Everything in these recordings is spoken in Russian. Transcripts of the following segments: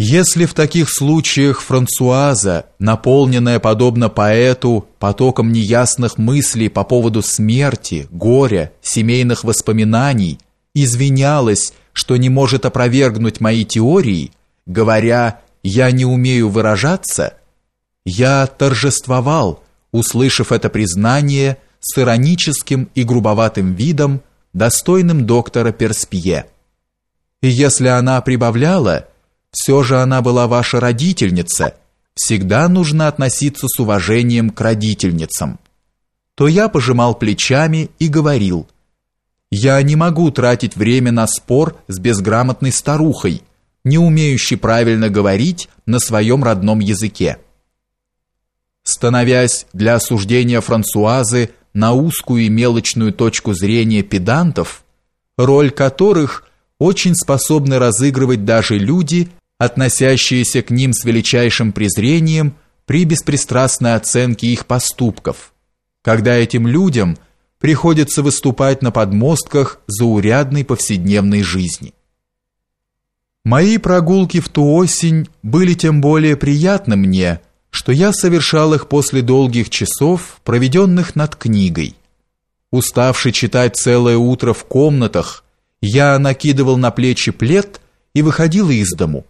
Если в таких случаях Франсуаза, наполненная подобно поэту потоком неясных мыслей по поводу смерти, горя, семейных воспоминаний, извинялась, что не может опровергнуть мои теории, говоря «я не умею выражаться», я торжествовал, услышав это признание с ироническим и грубоватым видом, достойным доктора Перспье. И если она прибавляла – все же она была ваша родительница, всегда нужно относиться с уважением к родительницам. То я пожимал плечами и говорил, я не могу тратить время на спор с безграмотной старухой, не умеющей правильно говорить на своем родном языке. Становясь для осуждения Франсуазы на узкую и мелочную точку зрения педантов, роль которых очень способны разыгрывать даже люди, относящиеся к ним с величайшим презрением при беспристрастной оценке их поступков, когда этим людям приходится выступать на подмостках заурядной повседневной жизни. Мои прогулки в ту осень были тем более приятны мне, что я совершал их после долгих часов, проведенных над книгой. Уставший читать целое утро в комнатах, я накидывал на плечи плед и выходил из дому.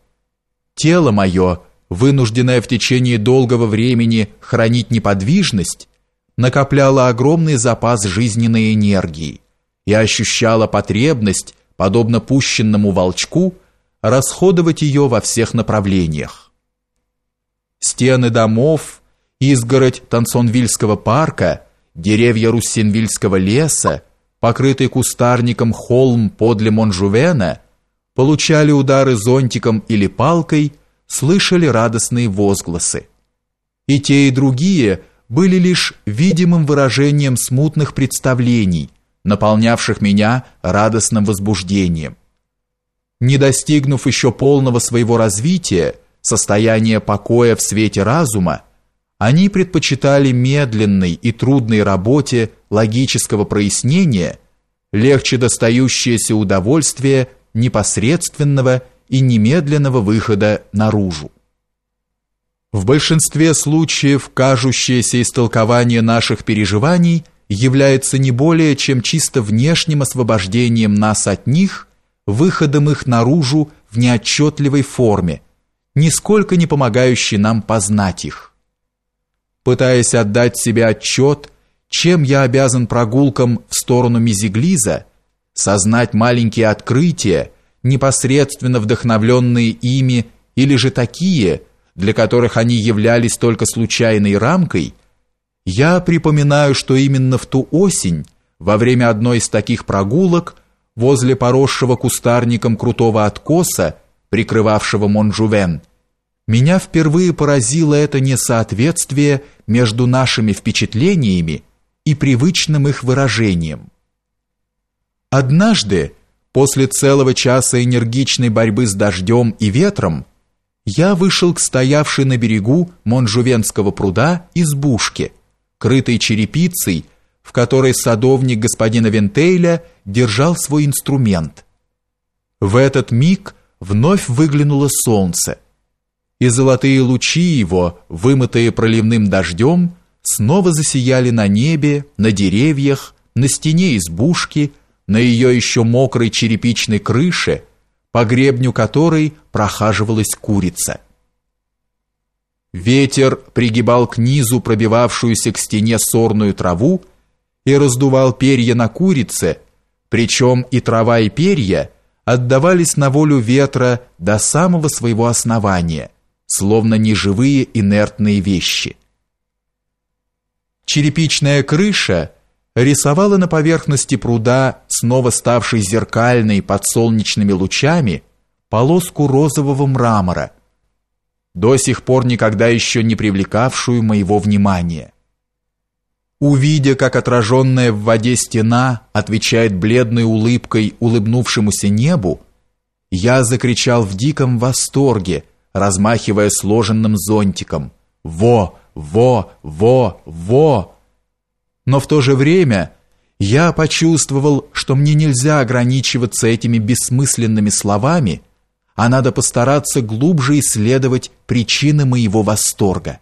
Тело мое, вынужденное в течение долгого времени хранить неподвижность, накопляло огромный запас жизненной энергии и ощущало потребность, подобно пущенному волчку, расходовать ее во всех направлениях. Стены домов, изгородь Тансонвильского парка, деревья Руссенвильского леса, покрытый кустарником холм подле Монжувена – получали удары зонтиком или палкой, слышали радостные возгласы. И те, и другие были лишь видимым выражением смутных представлений, наполнявших меня радостным возбуждением. Не достигнув еще полного своего развития, состояния покоя в свете разума, они предпочитали медленной и трудной работе логического прояснения легче достающееся удовольствие непосредственного и немедленного выхода наружу. В большинстве случаев кажущееся истолкование наших переживаний является не более чем чисто внешним освобождением нас от них, выходом их наружу в неотчетливой форме, нисколько не помогающей нам познать их. Пытаясь отдать себе отчет, чем я обязан прогулкам в сторону Мизиглиза, сознать маленькие открытия, непосредственно вдохновленные ими, или же такие, для которых они являлись только случайной рамкой, я припоминаю, что именно в ту осень, во время одной из таких прогулок, возле поросшего кустарником крутого откоса, прикрывавшего Монжувен, меня впервые поразило это несоответствие между нашими впечатлениями и привычным их выражением. Однажды, после целого часа энергичной борьбы с дождем и ветром, я вышел к стоявшей на берегу Монжувенского пруда избушке, крытой черепицей, в которой садовник господина Вентейля держал свой инструмент. В этот миг вновь выглянуло солнце, и золотые лучи его, вымытые проливным дождем, снова засияли на небе, на деревьях, на стене избушки, на ее еще мокрой черепичной крыше, по гребню которой прохаживалась курица. Ветер пригибал к низу пробивавшуюся к стене сорную траву и раздувал перья на курице, причем и трава, и перья отдавались на волю ветра до самого своего основания, словно неживые инертные вещи. Черепичная крыша – рисовала на поверхности пруда, снова ставшей зеркальной под солнечными лучами, полоску розового мрамора, до сих пор никогда еще не привлекавшую моего внимания. Увидя, как отраженная в воде стена отвечает бледной улыбкой улыбнувшемуся небу, я закричал в диком восторге, размахивая сложенным зонтиком: "Во, во, во, во!" Но в то же время я почувствовал, что мне нельзя ограничиваться этими бессмысленными словами, а надо постараться глубже исследовать причины моего восторга.